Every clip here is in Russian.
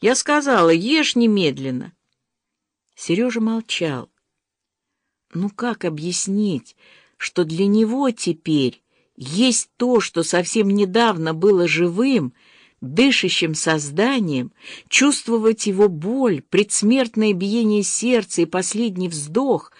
Я сказала, ешь немедленно. Сережа молчал. Ну как объяснить, что для него теперь есть то, что совсем недавно было живым, дышащим созданием, чувствовать его боль, предсмертное биение сердца и последний вздох,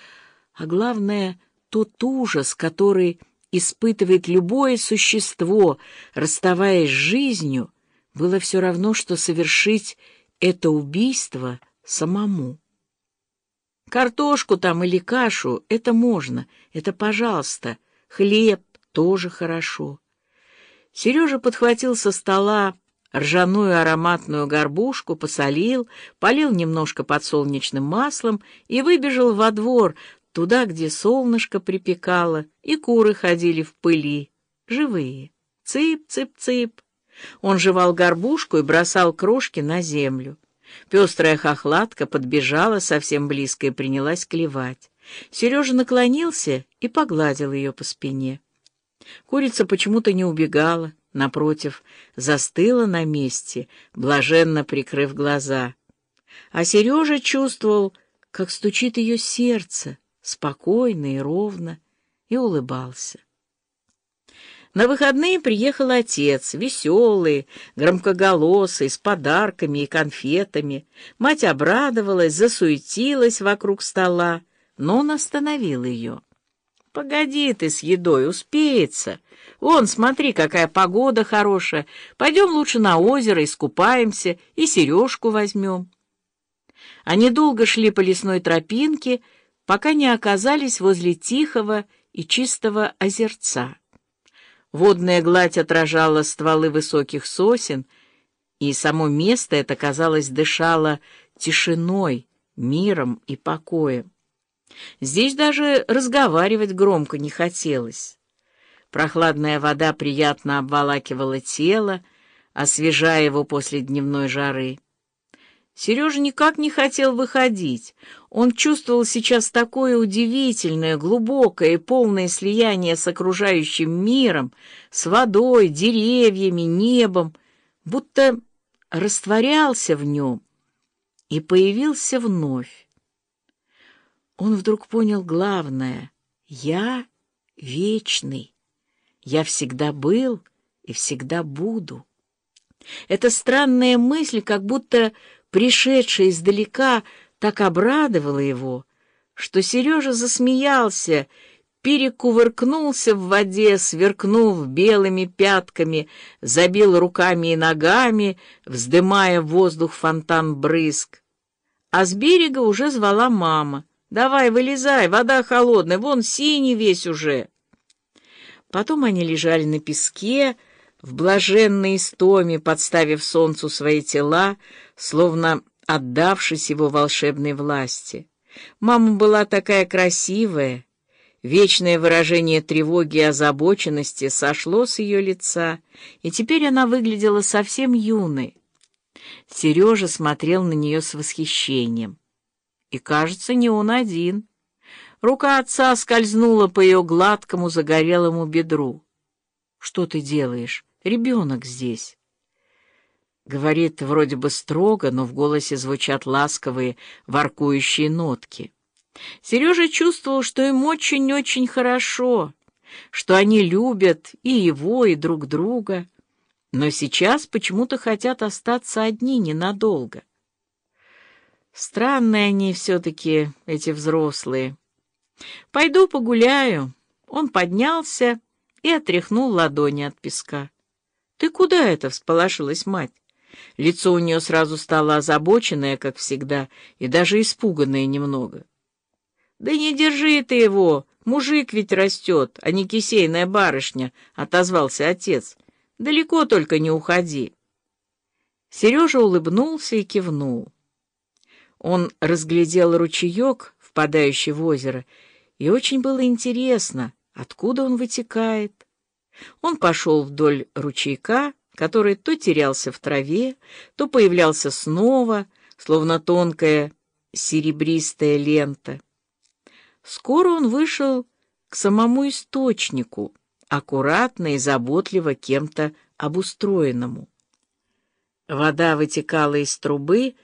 а главное — тот ужас, который испытывает любое существо, расставаясь с жизнью, было все равно, что совершить это убийство самому. Картошку там или кашу — это можно, это пожалуйста. Хлеб тоже хорошо. Сережа подхватил со стола ржаную ароматную горбушку, посолил, полил немножко подсолнечным маслом и выбежал во двор, туда, где солнышко припекало, и куры ходили в пыли, живые. Цып-цып-цып. Он жевал горбушку и бросал крошки на землю. Пестрая хохлатка подбежала совсем близко и принялась клевать. Сережа наклонился и погладил ее по спине. Курица почему-то не убегала, напротив, застыла на месте, блаженно прикрыв глаза. А Сережа чувствовал, как стучит ее сердце, спокойно и ровно, и улыбался. На выходные приехал отец, веселый, громкоголосый, с подарками и конфетами. Мать обрадовалась, засуетилась вокруг стола, но он остановил ее. «Погоди ты с едой, успеется. Вон, смотри, какая погода хорошая. Пойдем лучше на озеро, искупаемся и сережку возьмем». Они долго шли по лесной тропинке, пока не оказались возле тихого и чистого озерца. Водная гладь отражала стволы высоких сосен, и само место это, казалось, дышало тишиной, миром и покоем. Здесь даже разговаривать громко не хотелось. Прохладная вода приятно обволакивала тело, освежая его после дневной жары. Сережа никак не хотел выходить. Он чувствовал сейчас такое удивительное, глубокое и полное слияние с окружающим миром, с водой, деревьями, небом, будто растворялся в нем и появился вновь. Он вдруг понял главное — я вечный, я всегда был и всегда буду. Эта странная мысль как будто пришедшая издалека, так обрадовала его, что Сережа засмеялся, перекувыркнулся в воде, сверкнув белыми пятками, забил руками и ногами, вздымая в воздух фонтан брызг. А с берега уже звала мама. «Давай, вылезай, вода холодная, вон синий весь уже». Потом они лежали на песке, в блаженной истоме, подставив солнцу свои тела, словно отдавшись его волшебной власти. Мама была такая красивая, вечное выражение тревоги и озабоченности сошло с ее лица, и теперь она выглядела совсем юной. Сережа смотрел на нее с восхищением. И, кажется, не он один. Рука отца скользнула по ее гладкому загорелому бедру. «Что ты делаешь?» Ребенок здесь. Говорит вроде бы строго, но в голосе звучат ласковые, воркующие нотки. Сережа чувствовал, что им очень-очень хорошо, что они любят и его, и друг друга, но сейчас почему-то хотят остаться одни ненадолго. Странные они все-таки, эти взрослые. «Пойду погуляю». Он поднялся и отряхнул ладони от песка. «Ты куда это?» — всполошилась мать. Лицо у нее сразу стало озабоченное, как всегда, и даже испуганное немного. «Да не держи ты его! Мужик ведь растет, а не кисейная барышня!» — отозвался отец. «Далеко только не уходи!» Сережа улыбнулся и кивнул. Он разглядел ручеек, впадающий в озеро, и очень было интересно, откуда он вытекает. Он пошел вдоль ручейка, который то терялся в траве, то появлялся снова, словно тонкая серебристая лента. Скоро он вышел к самому источнику, аккуратно и заботливо кем-то обустроенному. Вода вытекала из трубы,